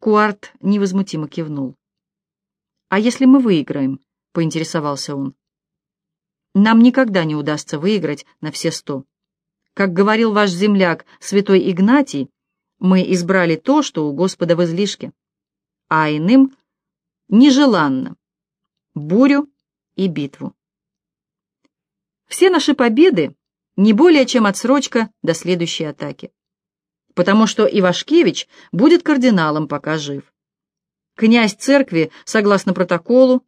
Куарт невозмутимо кивнул. «А если мы выиграем?» — поинтересовался он. «Нам никогда не удастся выиграть на все сто. Как говорил ваш земляк, святой Игнатий, мы избрали то, что у Господа в излишке, а иным нежеланно — бурю и битву. Все наши победы не более чем отсрочка до следующей атаки, потому что Ивашкевич будет кардиналом, пока жив. Князь церкви, согласно протоколу,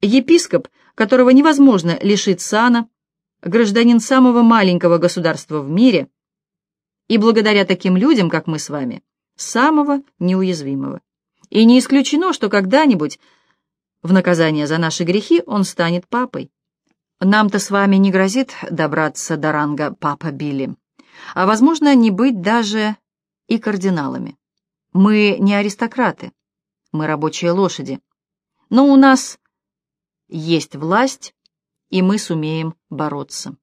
епископ, которого невозможно лишить сана, гражданин самого маленького государства в мире, и благодаря таким людям, как мы с вами, самого неуязвимого. И не исключено, что когда-нибудь в наказание за наши грехи он станет папой. Нам-то с вами не грозит добраться до ранга папа Билли, а, возможно, не быть даже и кардиналами. Мы не аристократы, мы рабочие лошади, но у нас есть власть, и мы сумеем бороться.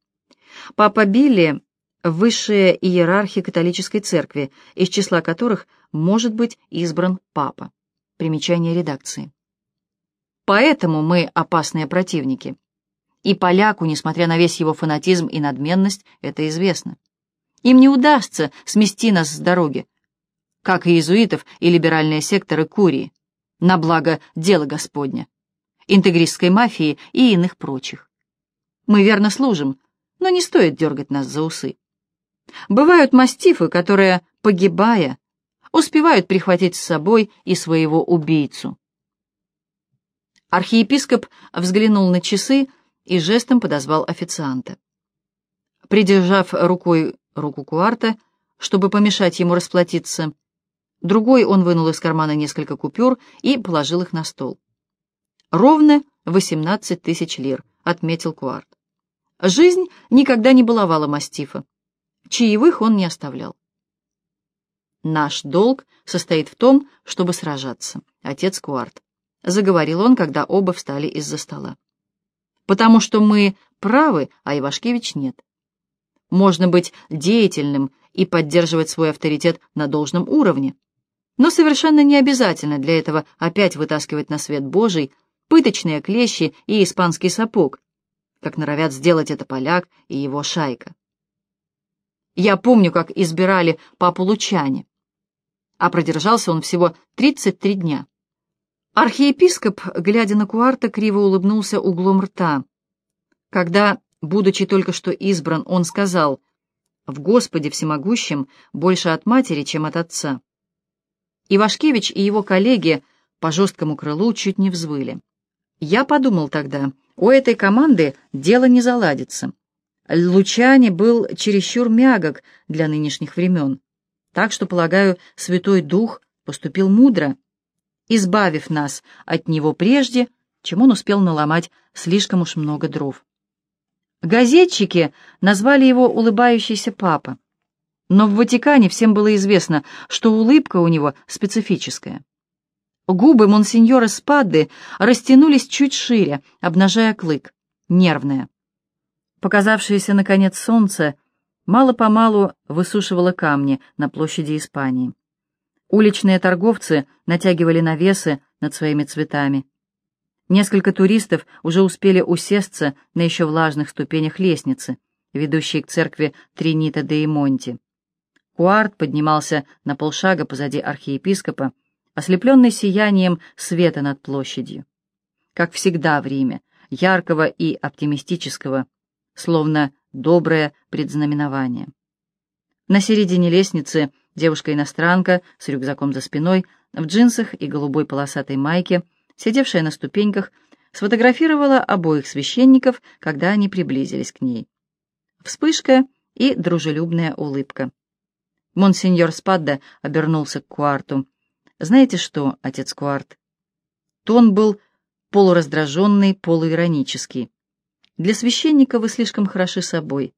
Папа Билли — высшие иерархи католической церкви, из числа которых может быть избран папа. Примечание редакции. Поэтому мы опасные противники. И поляку, несмотря на весь его фанатизм и надменность, это известно. Им не удастся смести нас с дороги, как и иезуитов и либеральные секторы Курии, на благо дела Господня, интегристской мафии и иных прочих. Мы верно служим, но не стоит дергать нас за усы. Бывают мастифы, которые, погибая, успевают прихватить с собой и своего убийцу. Архиепископ взглянул на часы и жестом подозвал официанта. Придержав рукой руку Куарта, чтобы помешать ему расплатиться, другой он вынул из кармана несколько купюр и положил их на стол. «Ровно восемнадцать тысяч лир», — отметил Куарт. Жизнь никогда не баловала мастифа. Чаевых он не оставлял. «Наш долг состоит в том, чтобы сражаться, отец Куарт», — заговорил он, когда оба встали из-за стола. «Потому что мы правы, а Ивашкевич нет. Можно быть деятельным и поддерживать свой авторитет на должном уровне, но совершенно не обязательно для этого опять вытаскивать на свет Божий пыточные клещи и испанский сапог, как норовят сделать это поляк и его шайка. Я помню, как избирали папу Лучане, а продержался он всего 33 дня. Архиепископ, глядя на Куарта, криво улыбнулся углом рта. Когда, будучи только что избран, он сказал «В Господе всемогущем больше от матери, чем от отца». Ивашкевич и его коллеги по жесткому крылу чуть не взвыли. Я подумал тогда, у этой команды дело не заладится. Лучани был чересчур мягок для нынешних времен, так что, полагаю, Святой Дух поступил мудро, избавив нас от него прежде, чем он успел наломать слишком уж много дров. Газетчики назвали его «улыбающийся папа», но в Ватикане всем было известно, что улыбка у него специфическая. Губы монсеньора Спадды растянулись чуть шире, обнажая клык, нервная. Показавшееся, наконец, солнце мало-помалу высушивало камни на площади Испании. Уличные торговцы натягивали навесы над своими цветами. Несколько туристов уже успели усесться на еще влажных ступенях лестницы, ведущей к церкви Тринита де Имонти. Куарт поднимался на полшага позади архиепископа, ослепленный сиянием света над площадью. Как всегда в Риме, яркого и оптимистического, словно доброе предзнаменование. На середине лестницы девушка-иностранка с рюкзаком за спиной, в джинсах и голубой полосатой майке, сидевшая на ступеньках, сфотографировала обоих священников, когда они приблизились к ней. Вспышка и дружелюбная улыбка. Монсеньор Спадда обернулся к Куарту. Знаете что, отец Куарт? Тон был полураздраженный, полуиронический. Для священника вы слишком хороши собой.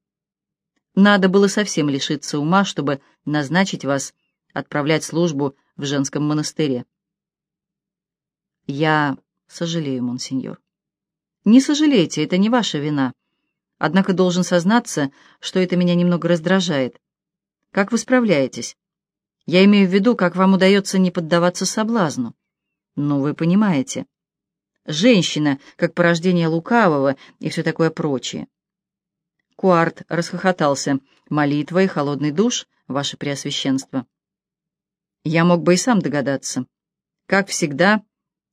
Надо было совсем лишиться ума, чтобы назначить вас отправлять службу в женском монастыре. Я сожалею, монсеньор. Не сожалейте, это не ваша вина. Однако должен сознаться, что это меня немного раздражает. Как вы справляетесь? Я имею в виду, как вам удается не поддаваться соблазну. Ну, вы понимаете. Женщина, как порождение лукавого и все такое прочее. Куарт расхохотался. «Молитва и холодный душ, ваше преосвященство». Я мог бы и сам догадаться. Как всегда,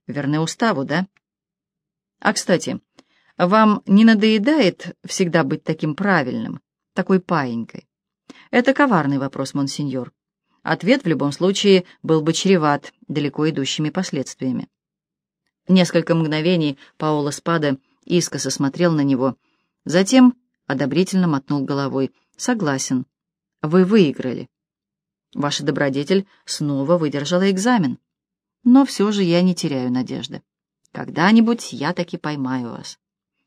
верны уставу, да? А, кстати, вам не надоедает всегда быть таким правильным, такой паинькой? Это коварный вопрос, монсеньор. Ответ в любом случае был бы чреват далеко идущими последствиями. Несколько мгновений Паоло Спада искоса смотрел на него, затем одобрительно мотнул головой. «Согласен. Вы выиграли. Ваша добродетель снова выдержала экзамен. Но все же я не теряю надежды. Когда-нибудь я таки поймаю вас.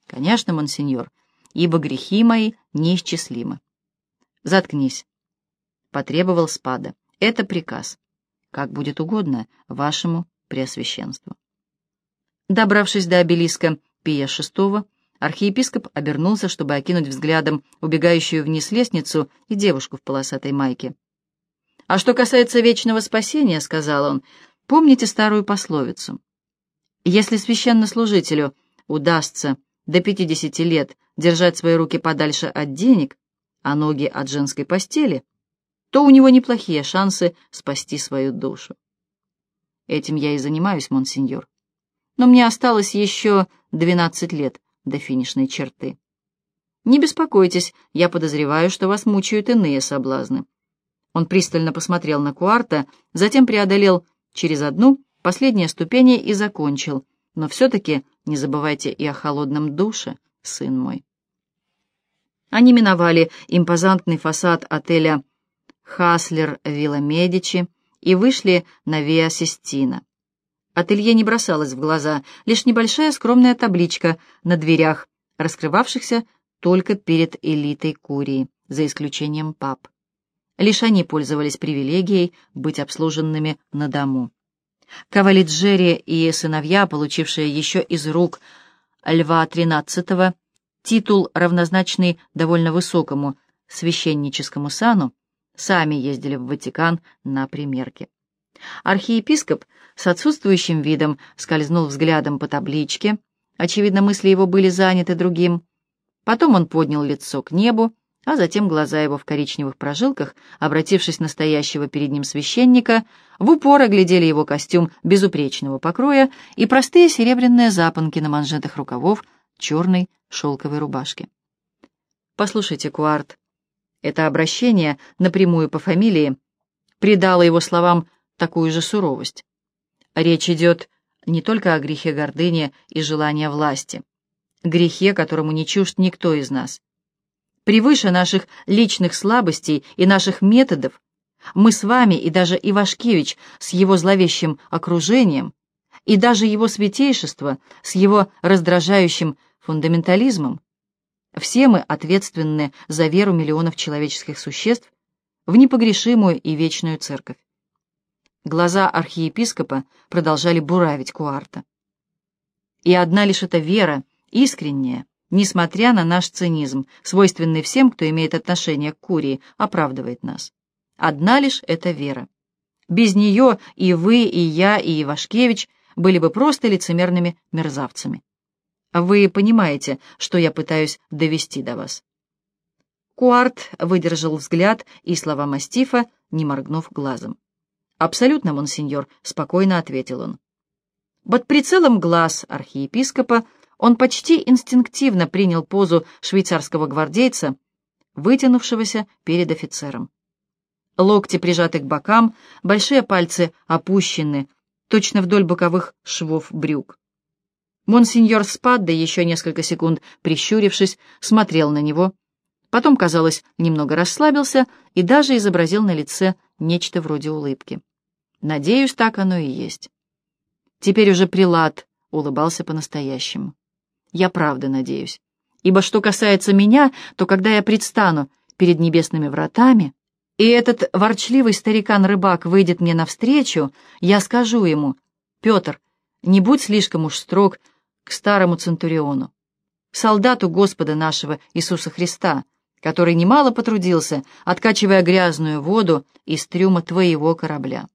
Конечно, монсеньор, ибо грехи мои неисчислимы. Заткнись, — потребовал Спада. Это приказ. Как будет угодно вашему преосвященству. Добравшись до обелиска Пия VI, архиепископ обернулся, чтобы окинуть взглядом убегающую вниз лестницу и девушку в полосатой майке. «А что касается вечного спасения, — сказал он, — помните старую пословицу. Если священнослужителю удастся до пятидесяти лет держать свои руки подальше от денег, а ноги от женской постели, то у него неплохие шансы спасти свою душу. Этим я и занимаюсь, монсеньор. Но мне осталось еще двенадцать лет до финишной черты. Не беспокойтесь, я подозреваю, что вас мучают иные соблазны. Он пристально посмотрел на Куарта, затем преодолел через одну последние ступени и закончил. Но все-таки не забывайте и о холодном душе, сын мой. Они миновали импозантный фасад отеля «Хаслер Вилла Медичи» и вышли на Виа Систина. Ателье не бросалось в глаза, лишь небольшая скромная табличка на дверях, раскрывавшихся только перед элитой Курии, за исключением пап. Лишь они пользовались привилегией быть обслуженными на дому. Кавалиджери и сыновья, получившие еще из рук Льва XIII титул, равнозначный довольно высокому священническому сану, сами ездили в Ватикан на примерки. Архиепископ с отсутствующим видом скользнул взглядом по табличке, очевидно, мысли его были заняты другим. Потом он поднял лицо к небу, а затем глаза его в коричневых прожилках, обратившись на стоящего перед ним священника, в упор оглядели его костюм безупречного покроя и простые серебряные запонки на манжетах рукавов черной шелковой рубашки. «Послушайте, Куарт, это обращение напрямую по фамилии придало его словам такую же суровость. Речь идет не только о грехе гордыни и желания власти, грехе, которому не чужд никто из нас, превыше наших личных слабостей и наших методов, мы с вами и даже Ивашкевич с его зловещим окружением, и даже его святейшество с его раздражающим фундаментализмом, все мы ответственны за веру миллионов человеческих существ в непогрешимую и вечную церковь. Глаза архиепископа продолжали буравить Куарта. И одна лишь эта вера, искренняя, несмотря на наш цинизм, свойственный всем, кто имеет отношение к Курии, оправдывает нас. Одна лишь эта вера. Без нее и вы, и я, и Ивашкевич были бы просто лицемерными мерзавцами. Вы понимаете, что я пытаюсь довести до вас. Куарт выдержал взгляд и слова мастифа, не моргнув глазом. «Абсолютно, монсеньор», — спокойно ответил он. Под прицелом глаз архиепископа он почти инстинктивно принял позу швейцарского гвардейца, вытянувшегося перед офицером. Локти прижаты к бокам, большие пальцы опущены, точно вдоль боковых швов брюк. Монсеньор Спадда, еще несколько секунд прищурившись, смотрел на него, потом, казалось, немного расслабился и даже изобразил на лице нечто вроде улыбки. Надеюсь, так оно и есть. Теперь уже прилад улыбался по-настоящему. Я правда надеюсь. Ибо что касается меня, то когда я предстану перед небесными вратами, и этот ворчливый старикан-рыбак выйдет мне навстречу, я скажу ему, «Петр, не будь слишком уж строг к старому Центуриону, солдату Господа нашего Иисуса Христа, который немало потрудился, откачивая грязную воду из трюма твоего корабля.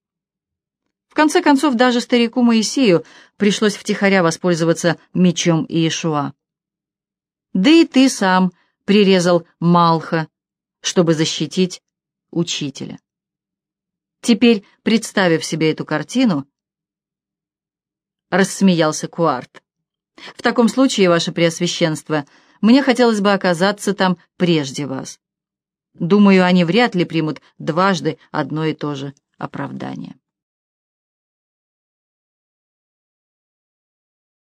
В конце концов, даже старику Моисею пришлось втихаря воспользоваться мечом Иешуа. Да и ты сам прирезал Малха, чтобы защитить учителя. Теперь, представив себе эту картину, рассмеялся Куарт. В таком случае, ваше преосвященство, мне хотелось бы оказаться там прежде вас. Думаю, они вряд ли примут дважды одно и то же оправдание.